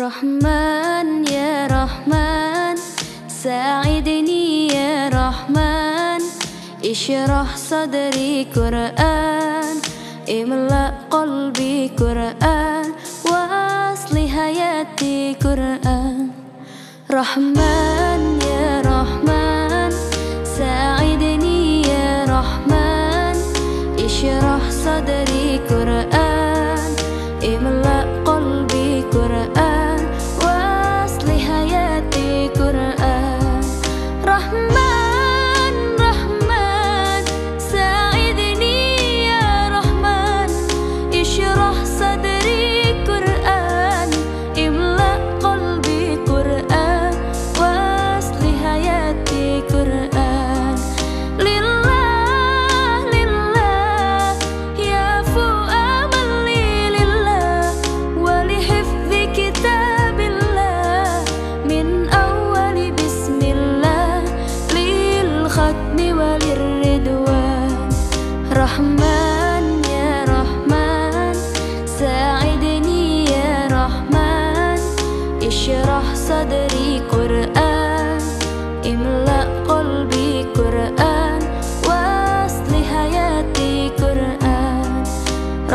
رحمن يا رحمن ساعدني يا رحمن. اشرح صدري قرآن املأ قلبي قرآن واصل حياتي قرآن. رحمن يا رحمن ساعدني يا رحمن. اشرح صدري قرآن.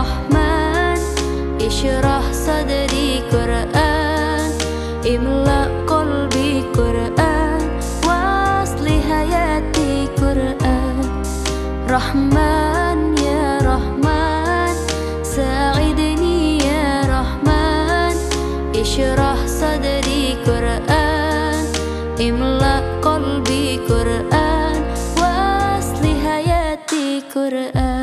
Rahman Ishrah sadri Qur'an Imla' qalbi Qur'an Wasli hayati Qur'an. Rahman ya Rahman Sa'idni ya Rahman Ishrah sadri Qur'an Imla' qalbi Qur'an Wasli hayati Qur'an.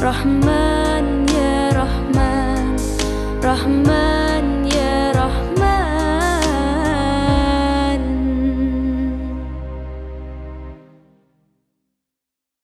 Rahman